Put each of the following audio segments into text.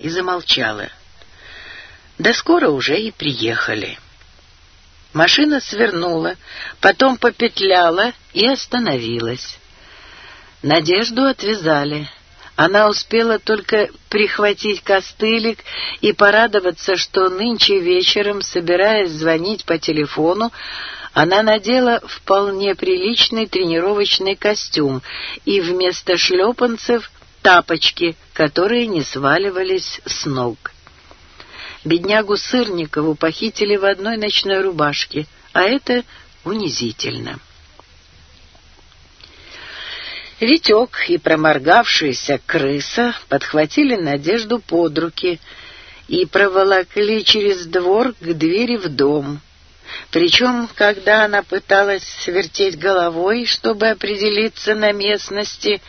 и замолчала. Да скоро уже и приехали. Машина свернула, потом попетляла и остановилась. Надежду отвязали. Она успела только прихватить костылик и порадоваться, что нынче вечером, собираясь звонить по телефону, она надела вполне приличный тренировочный костюм и вместо шлепанцев тапочки, которые не сваливались с ног. Беднягу Сырникову похитили в одной ночной рубашке, а это унизительно. Витек и проморгавшаяся крыса подхватили Надежду под руки и проволокли через двор к двери в дом. Причем, когда она пыталась свертеть головой, чтобы определиться на местности,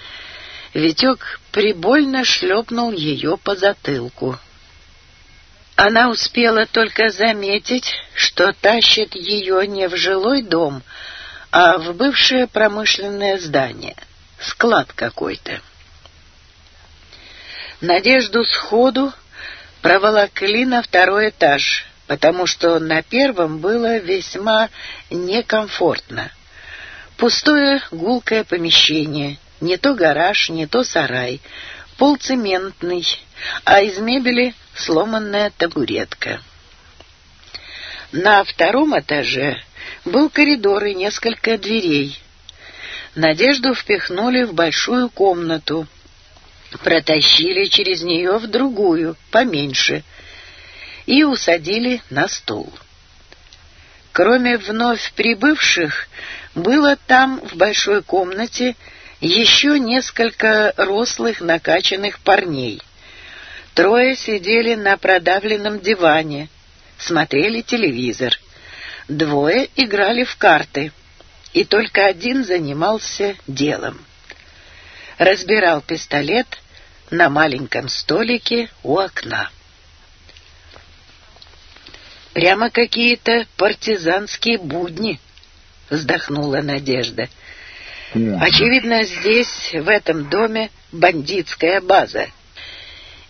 Витек прибольно шлепнул ее по затылку. Она успела только заметить, что тащит ее не в жилой дом, а в бывшее промышленное здание, склад какой-то. Надежду сходу проволокли на второй этаж, потому что на первом было весьма некомфортно. Пустое гулкое помещение — не то гараж, не то сарай, пол цементный, а из мебели сломанная табуретка. На втором этаже был коридор и несколько дверей. Надежду впихнули в большую комнату, протащили через нее в другую, поменьше, и усадили на стул. Кроме вновь прибывших, было там в большой комнате еще несколько рослых накачанных парней. Трое сидели на продавленном диване, смотрели телевизор. Двое играли в карты, и только один занимался делом. Разбирал пистолет на маленьком столике у окна. «Прямо какие-то партизанские будни», — вздохнула Надежда, — Очевидно, здесь, в этом доме, бандитская база.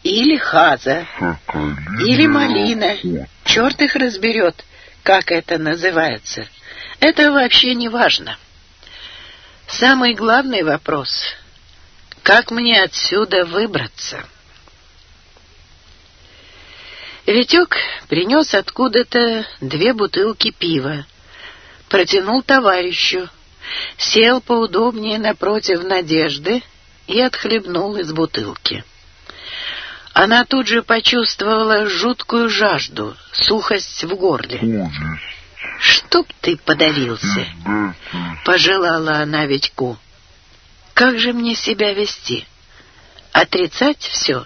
Или хаза, или малина. Черт их разберет, как это называется. Это вообще не важно. Самый главный вопрос — как мне отсюда выбраться? Витек принес откуда-то две бутылки пива, протянул товарищу — Сел поудобнее напротив Надежды и отхлебнул из бутылки. Она тут же почувствовала жуткую жажду, сухость в горле. «Чтоб ты подавился!» — пожелала она Витьку. «Как же мне себя вести? Отрицать все?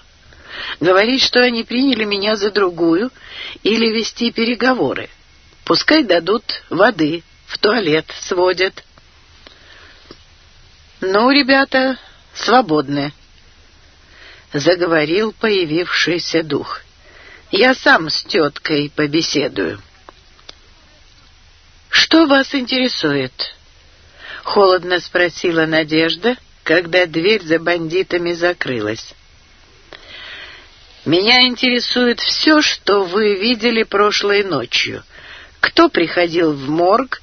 Говорить, что они приняли меня за другую, или вести переговоры? Пускай дадут воды, в туалет сводят». «Ну, ребята, свободны», — заговорил появившийся дух. «Я сам с теткой побеседую». «Что вас интересует?» — холодно спросила Надежда, когда дверь за бандитами закрылась. «Меня интересует все, что вы видели прошлой ночью. Кто приходил в морг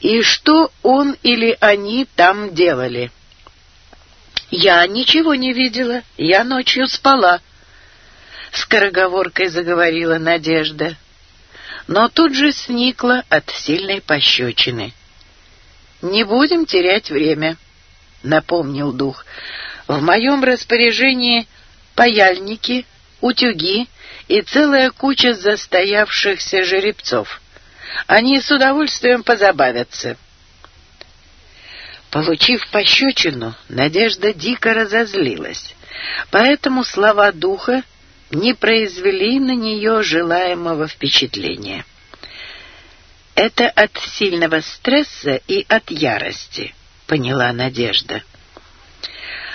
и что он или они там делали. «Я ничего не видела, я ночью спала», — скороговоркой заговорила Надежда. Но тут же сникла от сильной пощечины. «Не будем терять время», — напомнил дух. «В моем распоряжении паяльники, утюги и целая куча застоявшихся жеребцов». Они с удовольствием позабавятся. Получив пощечину, Надежда дико разозлилась, поэтому слова духа не произвели на нее желаемого впечатления. «Это от сильного стресса и от ярости», — поняла Надежда.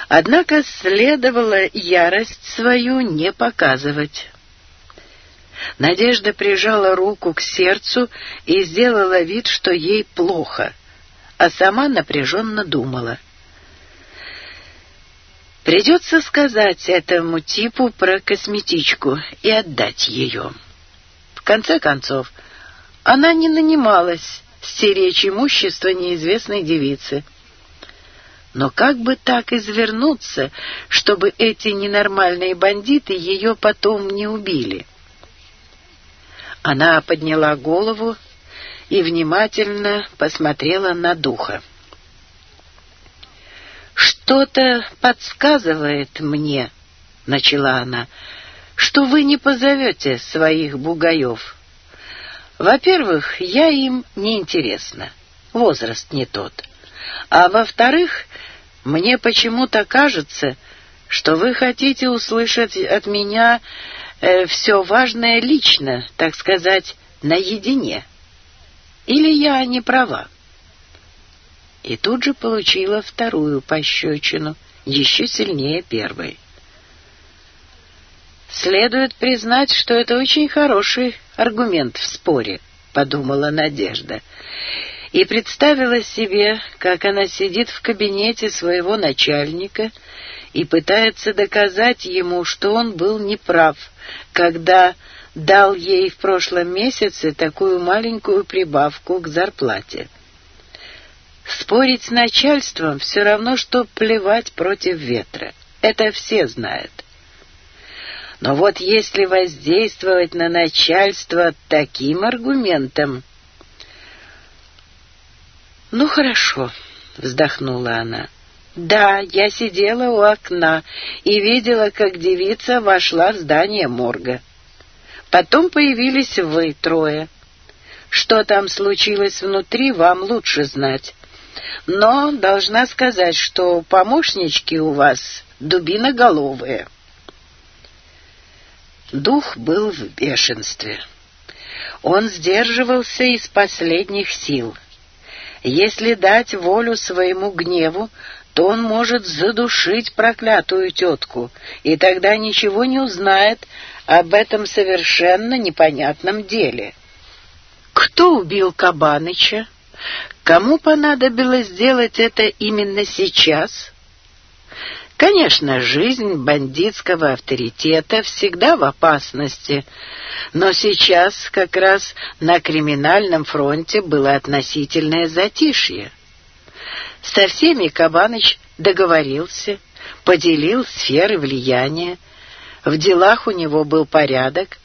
Однако следовало ярость свою не показывать. Надежда прижала руку к сердцу и сделала вид, что ей плохо, а сама напряженно думала. Придется сказать этому типу про косметичку и отдать ее. В конце концов, она не нанималась стеречь имущество неизвестной девицы. Но как бы так извернуться, чтобы эти ненормальные бандиты ее потом не убили? — она подняла голову и внимательно посмотрела на духа. «Что-то подсказывает мне, — начала она, — что вы не позовете своих бугаев. Во-первых, я им не интересна, возраст не тот. А во-вторых, мне почему-то кажется, — что вы хотите услышать от меня э, все важное лично, так сказать, наедине. Или я не права?» И тут же получила вторую пощечину, еще сильнее первой. «Следует признать, что это очень хороший аргумент в споре», — подумала Надежда. И представила себе, как она сидит в кабинете своего начальника и пытается доказать ему, что он был неправ, когда дал ей в прошлом месяце такую маленькую прибавку к зарплате. Спорить с начальством все равно, что плевать против ветра. Это все знают. Но вот если воздействовать на начальство таким аргументом... «Ну, хорошо», — вздохнула она. Да, я сидела у окна и видела, как девица вошла в здание морга. Потом появились вы трое. Что там случилось внутри, вам лучше знать. Но должна сказать, что помощнички у вас дубиноголовые. Дух был в бешенстве. Он сдерживался из последних сил. Если дать волю своему гневу, то он может задушить проклятую тетку, и тогда ничего не узнает об этом совершенно непонятном деле. Кто убил Кабаныча? Кому понадобилось сделать это именно сейчас? Конечно, жизнь бандитского авторитета всегда в опасности, но сейчас как раз на криминальном фронте было относительное затишье со всеми Кабаныч договорился, поделил сферы влияния. В делах у него был порядок,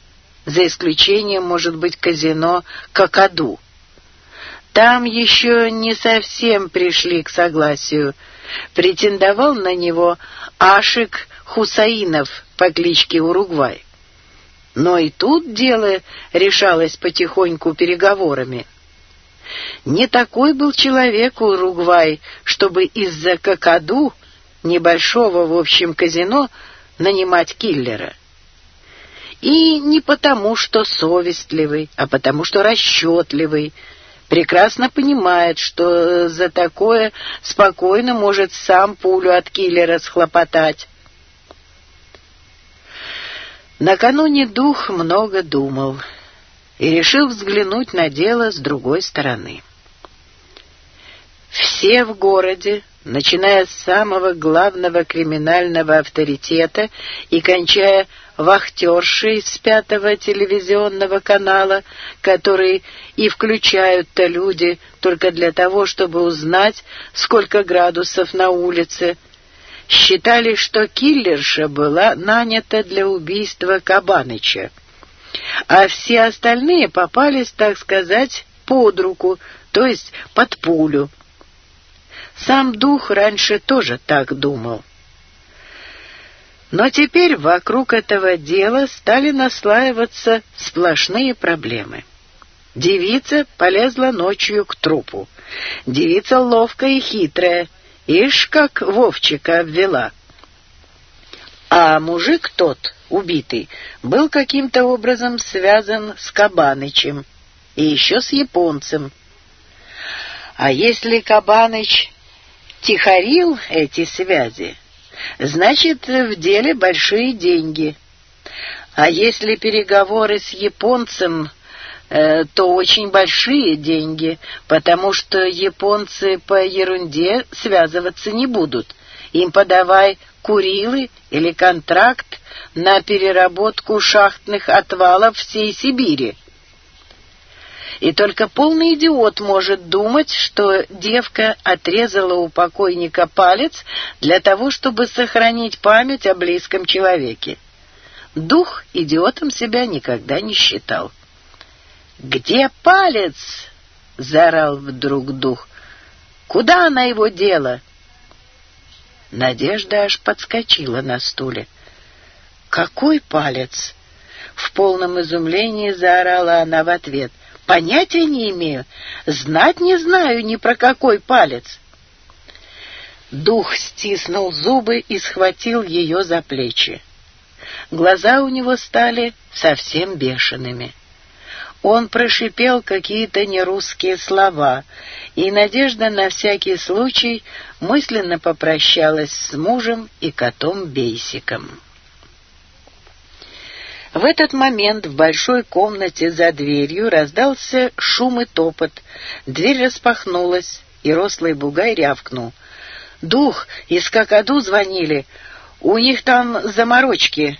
за исключением, может быть, казино «Кокоду». Там еще не совсем пришли к согласию. Претендовал на него Ашик Хусаинов по кличке Уругвай. Но и тут дело решалось потихоньку переговорами. Не такой был человек Уругвай, чтобы из-за какаду небольшого, в общем, казино нанимать киллера. И не потому, что совестливый, а потому, что расчетливый, прекрасно понимает, что э, за такое спокойно может сам пулю от киллера схлопотать. Накануне дух много думал — и, решил взглянуть на дело с другой стороны. Все в городе, начиная с самого главного криминального авторитета и кончая вахтершей с пятого телевизионного канала, которые и включают-то люди только для того, чтобы узнать, сколько градусов на улице, считали, что киллерша была нанята для убийства Кабаныча а все остальные попались, так сказать, под руку, то есть под пулю. Сам дух раньше тоже так думал. Но теперь вокруг этого дела стали наслаиваться сплошные проблемы. Девица полезла ночью к трупу. Девица ловкая и хитрая, ишь как Вовчика обвела. А мужик тот убитый, был каким-то образом связан с Кабанычем и еще с японцем. А если Кабаныч тихорил эти связи, значит, в деле большие деньги. А если переговоры с японцем э, то очень большие деньги, потому что японцы по ерунде связываться не будут. Им подавай Курилы или контракт на переработку шахтных отвалов всей Сибири. И только полный идиот может думать, что девка отрезала у покойника палец для того, чтобы сохранить память о близком человеке. Дух идиотом себя никогда не считал. «Где палец?» — заорал вдруг дух. «Куда она его дела?» Надежда аж подскочила на стуле. «Какой палец?» В полном изумлении заорала она в ответ. «Понятия не имею. Знать не знаю ни про какой палец». Дух стиснул зубы и схватил ее за плечи. Глаза у него стали совсем бешеными. Он прошипел какие-то нерусские слова, и Надежда на всякий случай мысленно попрощалась с мужем и котом Бейсиком. В этот момент в большой комнате за дверью раздался шум и топот. Дверь распахнулась, и рослый бугай рявкнул. «Дух! Из Кокоду звонили! У них там заморочки!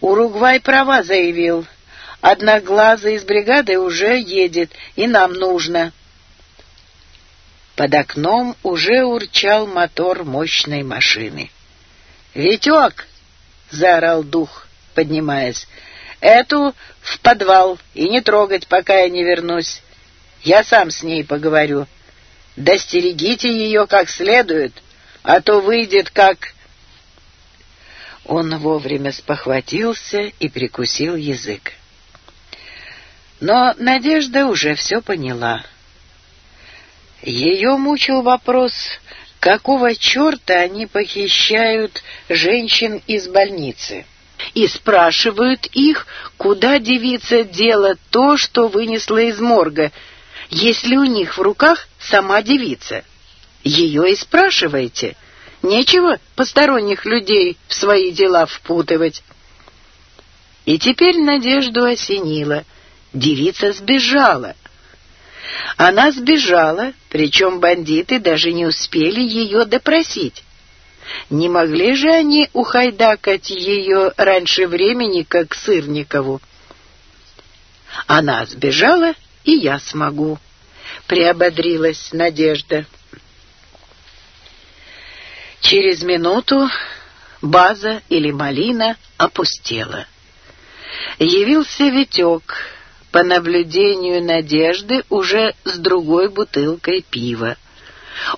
Уругвай права заявил!» Одна из бригады уже едет, и нам нужно. Под окном уже урчал мотор мощной машины. «Витек!» — заорал дух, поднимаясь. «Эту в подвал и не трогать, пока я не вернусь. Я сам с ней поговорю. Достерегите ее как следует, а то выйдет как...» Он вовремя спохватился и прикусил язык. Но, надежда уже все поняла. Ее мучил вопрос, какого черта они похищают женщин из больницы и спрашивают их, куда девица дело то, что вынесла из морга, если у них в руках сама девица. Ее и спрашиваете. Нечего посторонних людей в свои дела впутывать. И теперь надежду осенило — девица сбежала. Она сбежала, причем бандиты даже не успели ее допросить. Не могли же они ухайдакать ее раньше времени, как Сырникову? Она сбежала, и я смогу. Приободрилась Надежда. Через минуту база или малина опустела. Явился Витек — по наблюдению Надежды уже с другой бутылкой пива.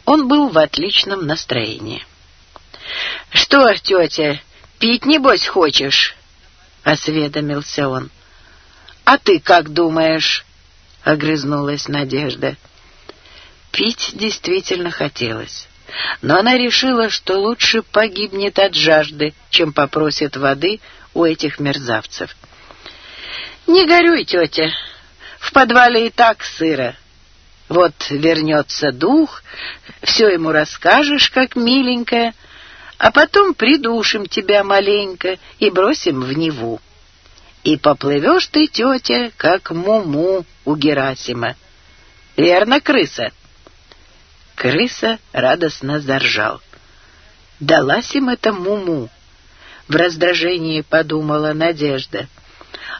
Он был в отличном настроении. «Что, тетя, пить, небось, хочешь?» — осведомился он. «А ты как думаешь?» — огрызнулась Надежда. Пить действительно хотелось, но она решила, что лучше погибнет от жажды, чем попросит воды у этих мерзавцев. — «Не горюй, тетя, в подвале и так сыро. Вот вернется дух, все ему расскажешь, как миленькая, а потом придушим тебя маленько и бросим в Неву. И поплывешь ты, тетя, как муму у Герасима. Верно, крыса?» Крыса радостно заржал. «Далась им эта муму!» — в раздражении подумала Надежда.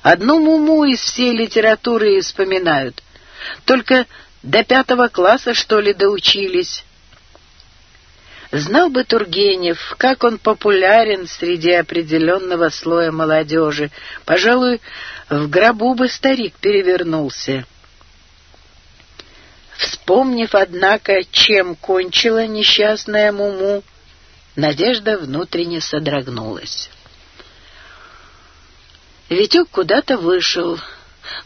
Одну Муму из всей литературы вспоминают. Только до пятого класса, что ли, доучились. Знал бы Тургенев, как он популярен среди определенного слоя молодежи. Пожалуй, в гробу бы старик перевернулся. Вспомнив, однако, чем кончила несчастная Муму, Надежда внутренне содрогнулась. Витек куда-то вышел.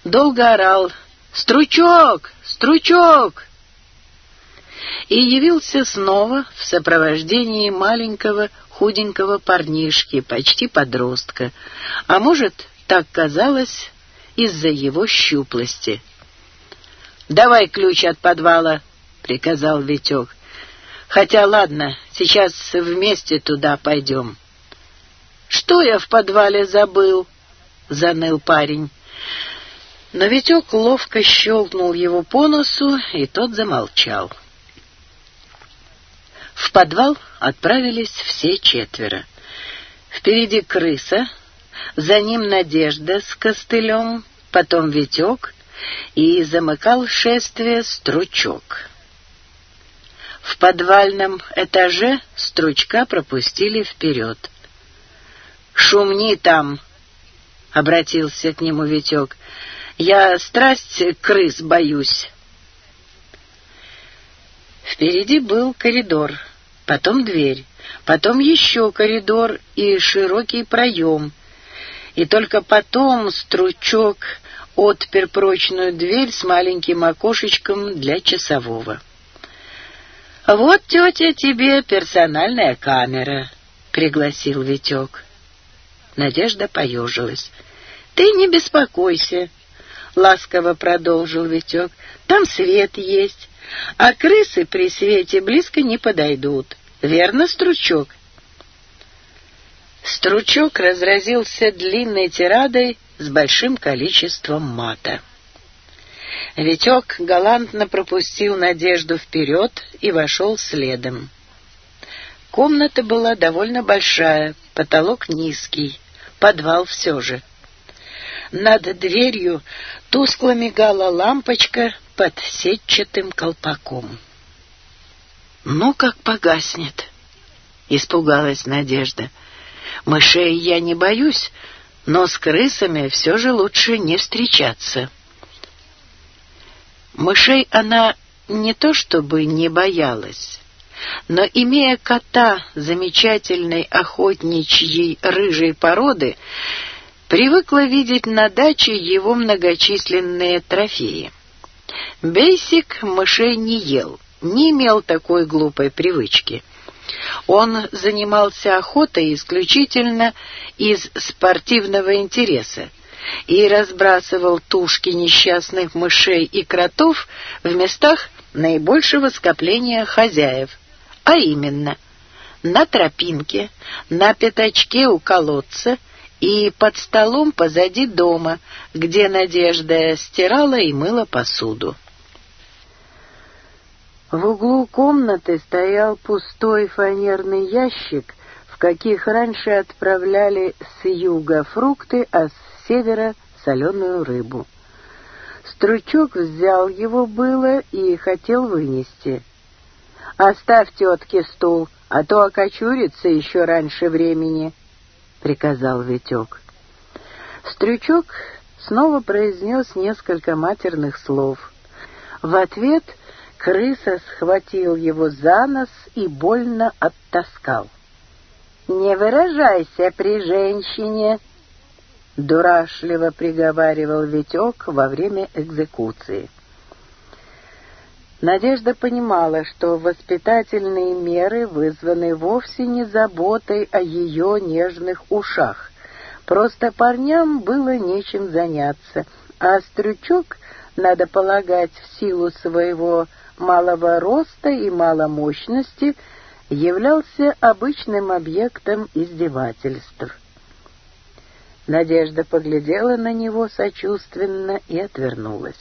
Долго орал «Стручок! Стручок!» И явился снова в сопровождении маленького худенького парнишки, почти подростка. А может, так казалось, из-за его щуплости. «Давай ключ от подвала!» — приказал Витек. «Хотя ладно, сейчас вместе туда пойдем». «Что я в подвале забыл?» заныл парень. но Новичок ловко щелкнул его по носу, и тот замолчал. В подвал отправились все четверо. Впереди крыса, за ним Надежда с костылем, потом Витек, и замыкал шествие стручок. В подвальном этаже стручка пропустили вперед. «Шумни там!» обратился к нему Витек. «Я страсть крыс боюсь». Впереди был коридор, потом дверь, потом еще коридор и широкий проем. И только потом стручок отпер прочную дверь с маленьким окошечком для часового. «Вот, тетя, тебе персональная камера», — пригласил Витек. Надежда поежилась. «Ты не беспокойся», — ласково продолжил Витек. «Там свет есть, а крысы при свете близко не подойдут. Верно, Стручок?» Стручок разразился длинной тирадой с большим количеством мата. Витек галантно пропустил Надежду вперед и вошел следом. Комната была довольно большая, потолок низкий подвал все же. Над дверью тускло мигала лампочка под сетчатым колпаком. «Ну, как погаснет!» — испугалась Надежда. «Мышей я не боюсь, но с крысами все же лучше не встречаться». Мышей она не то чтобы не боялась, но имея кота замечательной охотничьей рыжей породы, привыкла видеть на даче его многочисленные трофеи. Бейсик мышей не ел, не имел такой глупой привычки. Он занимался охотой исключительно из спортивного интереса и разбрасывал тушки несчастных мышей и кротов в местах наибольшего скопления хозяев – а именно на тропинке, на пятачке у колодца и под столом позади дома, где Надежда стирала и мыла посуду. В углу комнаты стоял пустой фанерный ящик, в каких раньше отправляли с юга фрукты, а с севера — соленую рыбу. Стручок взял его было и хотел вынести — «Оставьте отки стул, а то окочурится еще раньше времени», — приказал Витек. Стрючок снова произнес несколько матерных слов. В ответ крыса схватил его за нос и больно оттаскал. «Не выражайся при женщине!» — дурашливо приговаривал Витек во время экзекуции. Надежда понимала, что воспитательные меры вызваны вовсе не заботой о ее нежных ушах. Просто парням было нечем заняться, а Стрючок, надо полагать, в силу своего малого роста и маломощности, являлся обычным объектом издевательств. Надежда поглядела на него сочувственно и отвернулась.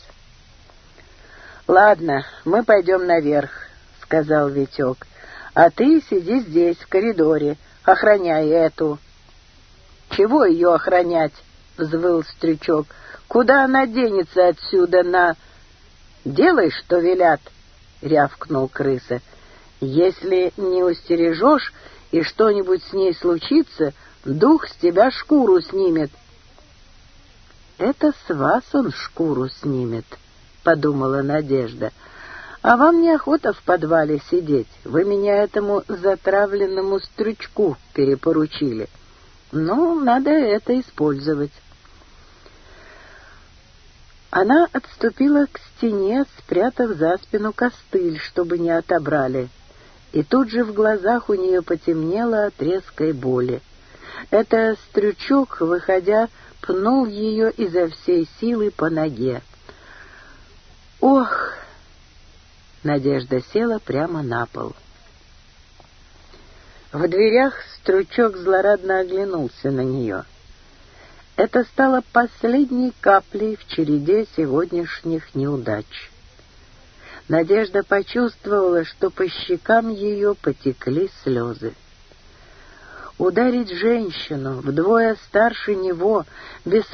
«Ладно, мы пойдем наверх», — сказал Витек. «А ты сиди здесь, в коридоре, охраняй эту». «Чего ее охранять?» — взвыл Стрючок. «Куда она денется отсюда на...» «Делай, что велят», — рявкнул крыса. «Если не устережешь и что-нибудь с ней случится, дух с тебя шкуру снимет». «Это с вас он шкуру снимет», — подумала Надежда. А вам неохота в подвале сидеть. Вы меня этому затравленному стручку перепоручили. Ну, надо это использовать. Она отступила к стене, спрятав за спину костыль, чтобы не отобрали. И тут же в глазах у нее потемнело от резкой боли. Это стрючок, выходя, пнул ее изо всей силы по ноге. Ох! Надежда села прямо на пол. В дверях стручок злорадно оглянулся на нее. Это стало последней каплей в череде сегодняшних неудач. Надежда почувствовала, что по щекам ее потекли слезы. Ударить женщину, вдвое старше него, без